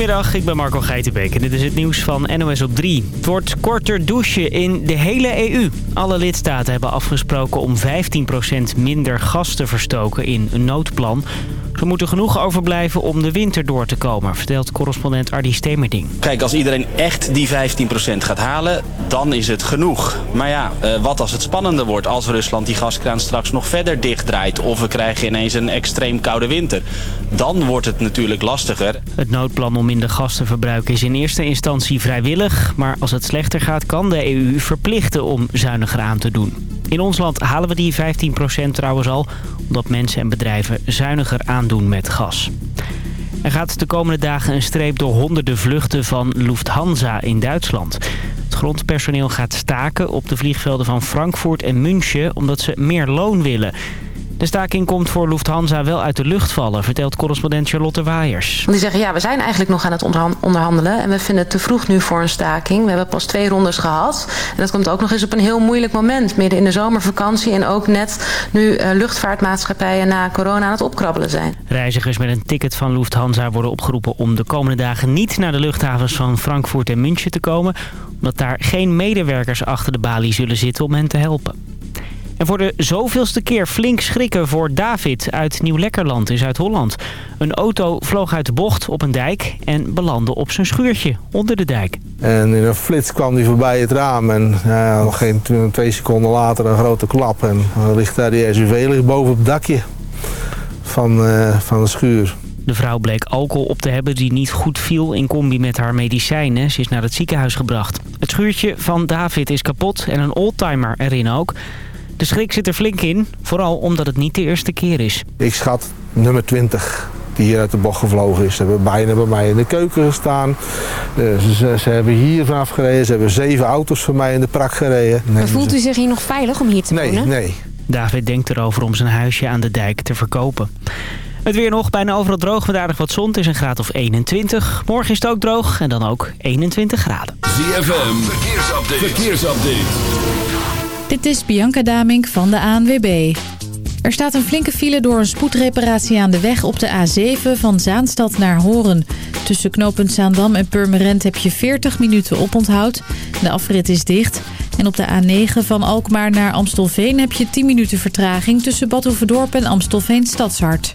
Goedemiddag, ik ben Marco Geitenbeek en dit is het nieuws van NOS op 3. Het wordt korter douchen in de hele EU. Alle lidstaten hebben afgesproken om 15% minder gas te verstoken in een noodplan. Ze moeten genoeg overblijven om de winter door te komen, vertelt correspondent Ardi Stemerding. Kijk, als iedereen echt die 15% gaat halen, dan is het genoeg. Maar ja, eh, wat als het spannender wordt? Als Rusland die gaskraan straks nog verder dichtdraait... of we krijgen ineens een extreem koude winter. Dan wordt het natuurlijk lastiger. Het noodplan om minder gas te verbruiken is in eerste instantie vrijwillig. Maar als het slechter gaat, kan de EU verplichten om zuiniger aan te doen. In ons land halen we die 15% trouwens al, omdat mensen en bedrijven zuiniger aandoen met gas. Er gaat de komende dagen een streep door honderden vluchten van Lufthansa in Duitsland. Het grondpersoneel gaat staken op de vliegvelden van Frankfurt en München omdat ze meer loon willen. De staking komt voor Lufthansa wel uit de lucht vallen, vertelt correspondent Charlotte Waaiers. Die zeggen, ja, we zijn eigenlijk nog aan het onderhandelen... en we vinden het te vroeg nu voor een staking. We hebben pas twee rondes gehad. En dat komt ook nog eens op een heel moeilijk moment... midden in de zomervakantie en ook net nu uh, luchtvaartmaatschappijen... na corona aan het opkrabbelen zijn. Reizigers met een ticket van Lufthansa worden opgeroepen... om de komende dagen niet naar de luchthavens van Frankfurt en München te komen... omdat daar geen medewerkers achter de balie zullen zitten om hen te helpen. En voor de zoveelste keer flink schrikken voor David uit Nieuw-Lekkerland in Zuid-Holland. Een auto vloog uit de bocht op een dijk en belandde op zijn schuurtje onder de dijk. En in een flits kwam hij voorbij het raam en nog geen twee seconden later een grote klap. En dan ligt daar die SUV ligt boven op het dakje van, uh, van de schuur. De vrouw bleek alcohol op te hebben die niet goed viel in combi met haar medicijnen. Ze is naar het ziekenhuis gebracht. Het schuurtje van David is kapot en een oldtimer erin ook. De schrik zit er flink in, vooral omdat het niet de eerste keer is. Ik schat nummer 20 die hier uit de bocht gevlogen is. Ze hebben bijna bij mij in de keuken gestaan. Ze, ze, ze, hebben hier vanaf gereden. Ze hebben zeven auto's van mij in de prak gereden. maar voelt u zich hier nog veilig om hier te nee, wonen? Nee, David denkt erover om zijn huisje aan de dijk te verkopen. Het weer nog, bijna overal droog met aardig wat zon. Het is een graad of 21. Morgen is het ook droog en dan ook 21 graden. ZFM, verkeersupdate. verkeersupdate. Dit is Bianca Damink van de ANWB. Er staat een flinke file door een spoedreparatie aan de weg op de A7 van Zaanstad naar Horen. Tussen knooppunt Zaandam en Purmerend heb je 40 minuten oponthoud. De afrit is dicht. En op de A9 van Alkmaar naar Amstelveen heb je 10 minuten vertraging... tussen Badhoevedorp en Amstelveen Stadshart.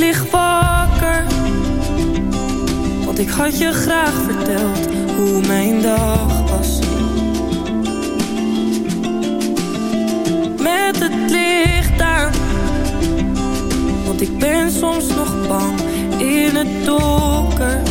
lig wakker. Want ik had je graag verteld hoe mijn dag was. Met het licht aan. Want ik ben soms nog bang in het donker.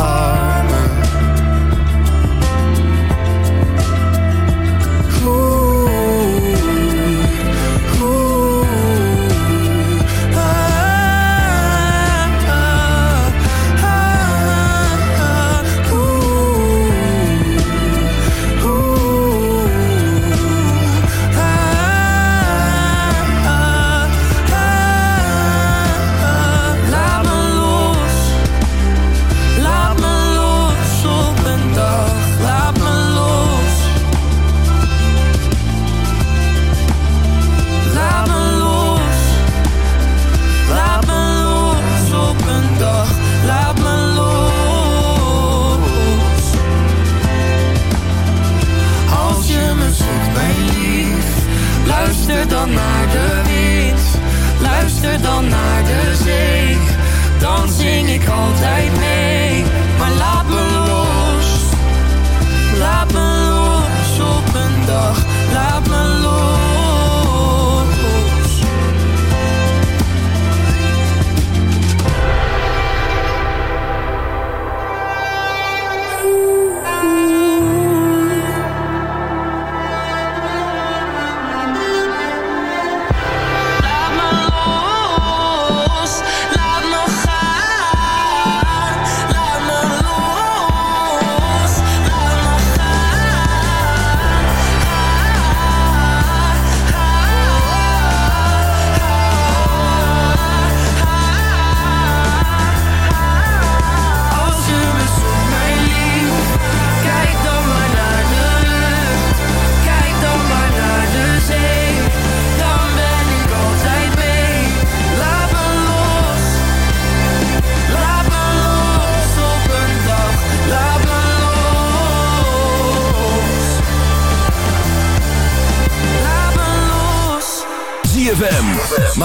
are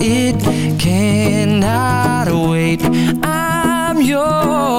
it cannot wait. I'm yours.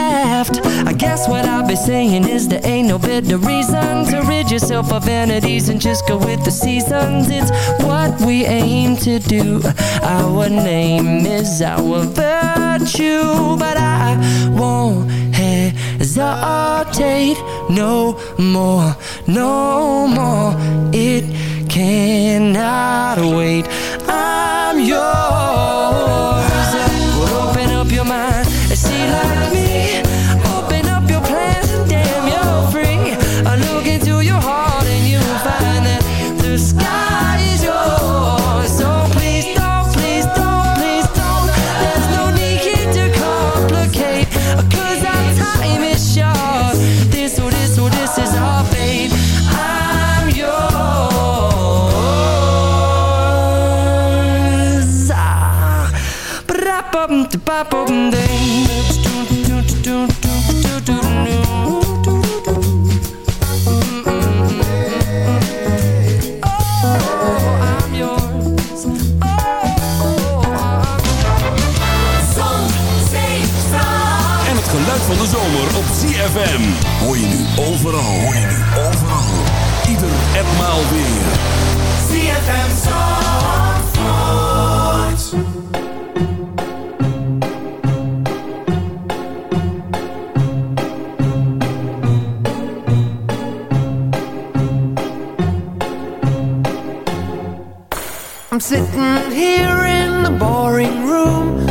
I guess what I'll be saying is there ain't no better reason to rid yourself of vanities and just go with the seasons. It's what we aim to do. Our name is our virtue, but I won't hesitate no more, no more. It cannot wait. I'm yours. Overal. Hoor je nu overal. Ieder en maal weer. Zandvoort. I'm sitting here in the boring room.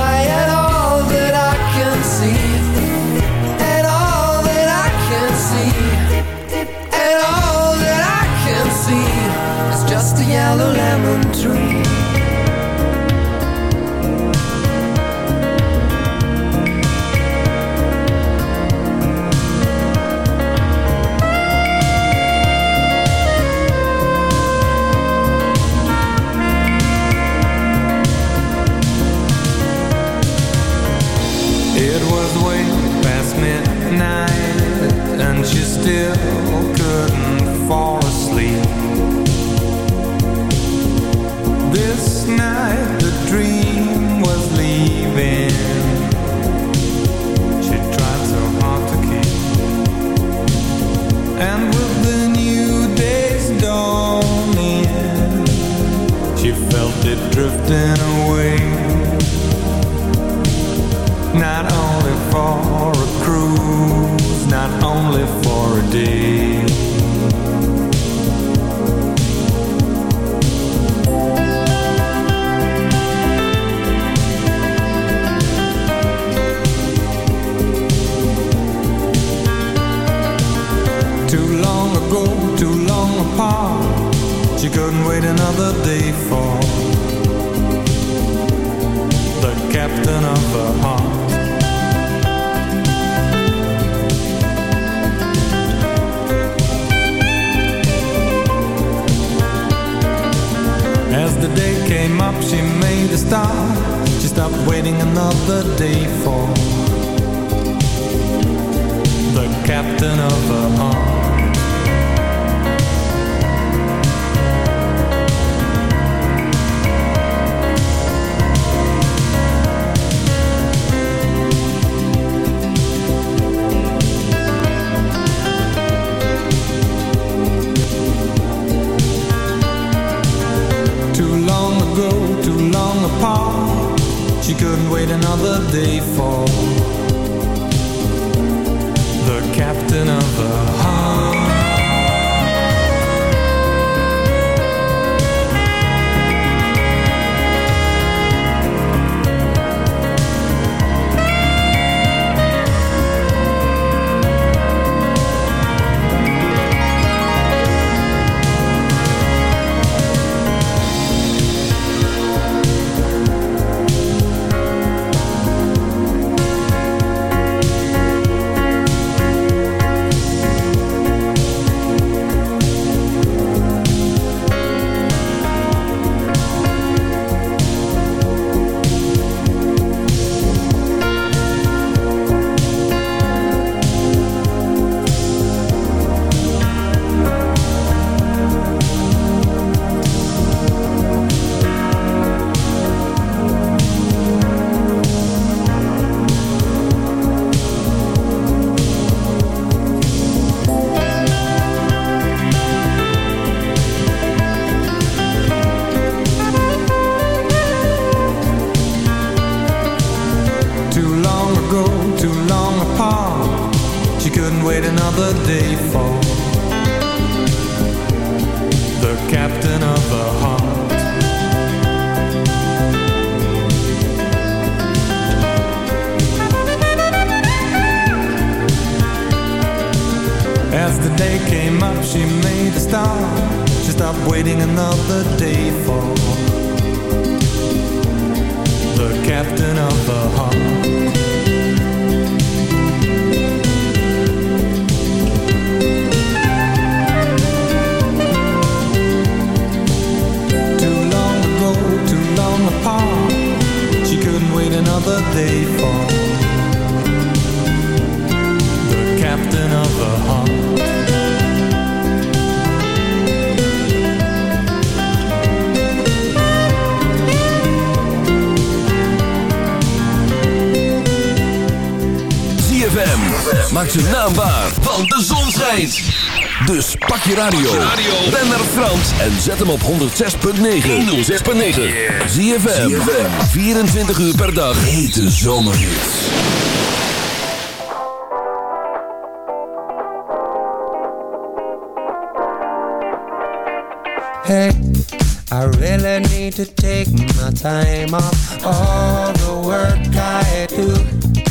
yellow lemon tree. drifting away je radio, ren naar Frans en zet hem op 106.9. 106.9. Zie je 24 uur per dag. Hete zomerhits. Hey, I really need to take my time off all the work I do.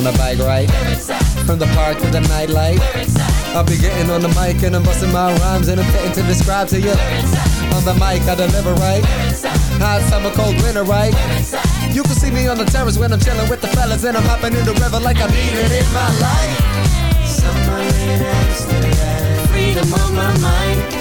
on a bike ride from the park to the nightlight. I'll be getting on the mic and I'm busting my rhymes and I'm fitting to describe to you. On the mic, I deliver right. Hot summer, cold winter, right? You can see me on the terrace when I'm chilling with the fellas and I'm hopping in the river like I need it in my life. Summer in Amsterdam. Freedom on my mind.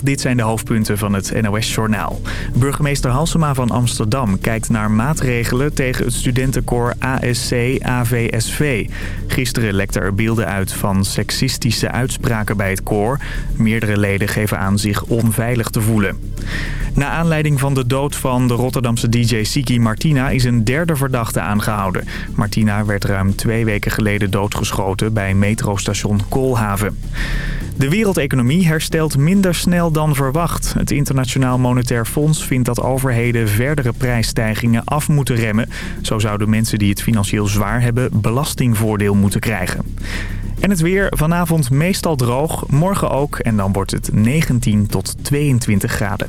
Dit zijn de hoofdpunten van het NOS-journaal. Burgemeester Halsema van Amsterdam kijkt naar maatregelen tegen het studentenkoor ASC-AVSV. Gisteren lekte er beelden uit van seksistische uitspraken bij het koor. Meerdere leden geven aan zich onveilig te voelen. Na aanleiding van de dood van de Rotterdamse DJ Siki Martina is een derde verdachte aangehouden. Martina werd ruim twee weken geleden doodgeschoten bij metrostation Koolhaven. De wereldeconomie herstelt minder snel dan verwacht. Het Internationaal Monetair Fonds vindt dat overheden verdere prijsstijgingen af moeten remmen. Zo zouden mensen die het financieel zwaar hebben belastingvoordeel moeten krijgen. En het weer vanavond meestal droog, morgen ook en dan wordt het 19 tot 22 graden.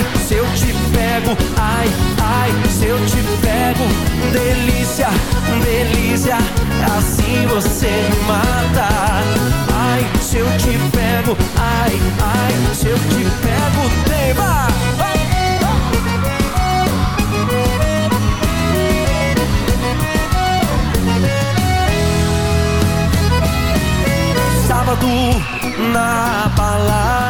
ai, se eu te pego, ai, ai, se eu te pego, delícia, delícia, assim você me mata. Ai, se eu te pego, ai, ai, se eu te pego, teima. Sábado na balada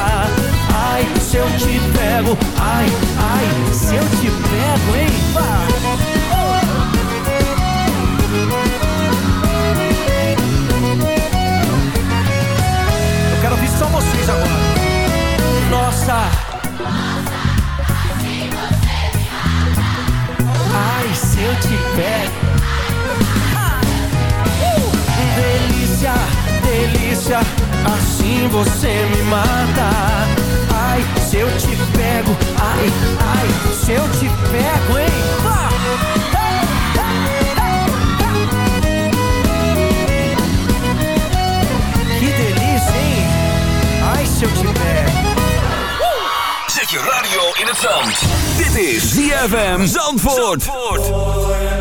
Pego, ai, ai, se eu te pego, hein? Eu quero ouvir só vocês agora. Nossa. Ai, se eu te pego. Delícia, delícia, assim você me mata. Ai, se eu te ai, se eu te pego, hein? Que delícia, hein? Ai, se eu te pego. Zet je radio in het zand. Dit is ZFM Zandvoort. Yo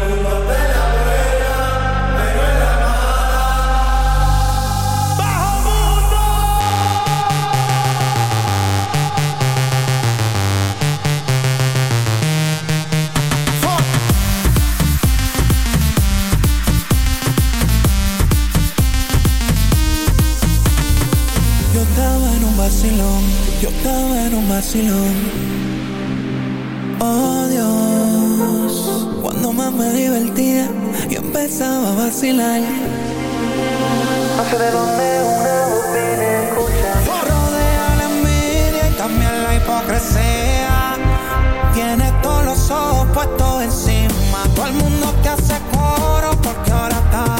vacilón. Oh Dios, cuando más me divertía, yo empezaba a vacilar. No sé de dónde una voz viene escucha. Rodea la envidia y también la hipocresía. Tiene todos los ojos puestos encima. Todo el mundo te hace coro porque ahora está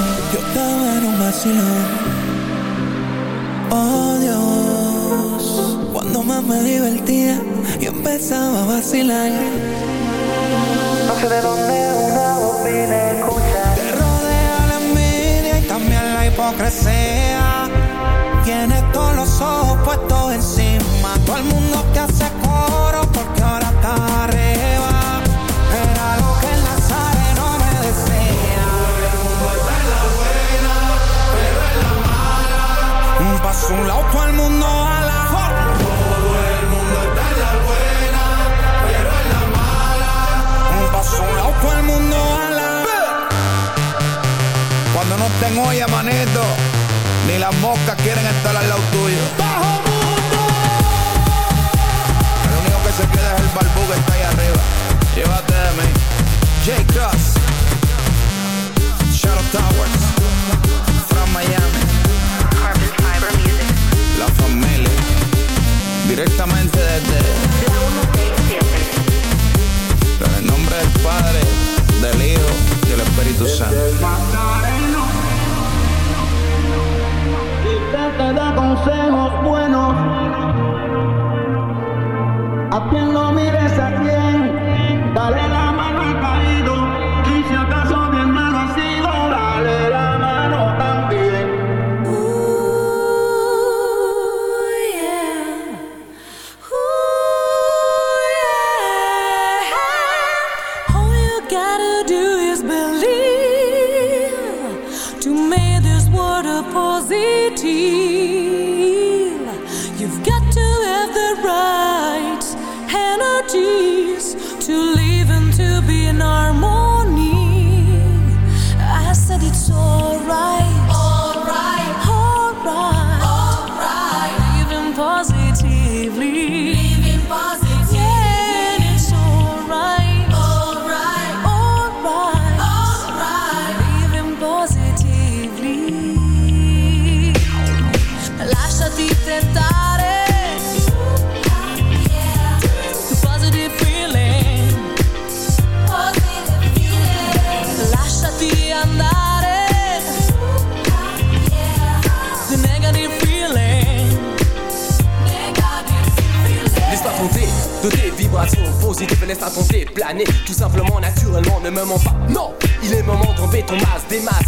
Oh Dios, cuando más me divertía, yo empezaba a vacilar. No sé de dónde una voz viene escucha. Te rodea la envidia y también la hipocresía. Tienes todos los ojos puestos encima. Todo el mundo te hace coro porque ahora está arriba. Un a lado, el mundo ala. Todo el mundo está en la buena, pero en la mala. Un paso a un lado, el mundo ala. Cuando no estén olla, manito, ni las moscas quieren estar al lado tuyo. ¡Bajo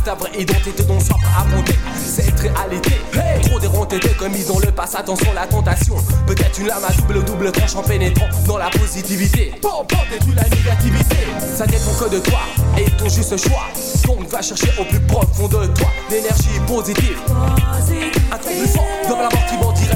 ta vraie identité dont soif à monter. Cette réalité, hey, trop déronté de commis dans le passé, attention la tentation. Peut-être une lame à double double tranche en pénétrant dans la positivité. Bon, bon, détruis la négativité. Ça dépend que de toi et ton juste choix. Donc va chercher au plus profond de toi l'énergie positive. Un plus fort dans la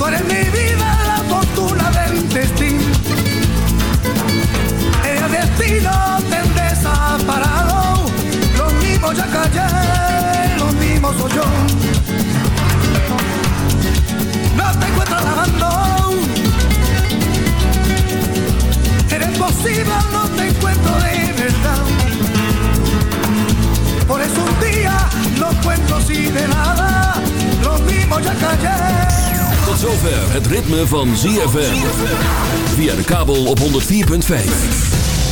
Tú eres mi vida, la fortuna del yo. No te encuentro posible, no te encuentro de verdad. Por eso un día de nada, ya. Tot zover het ritme van ZFM. Via de kabel op 104.5.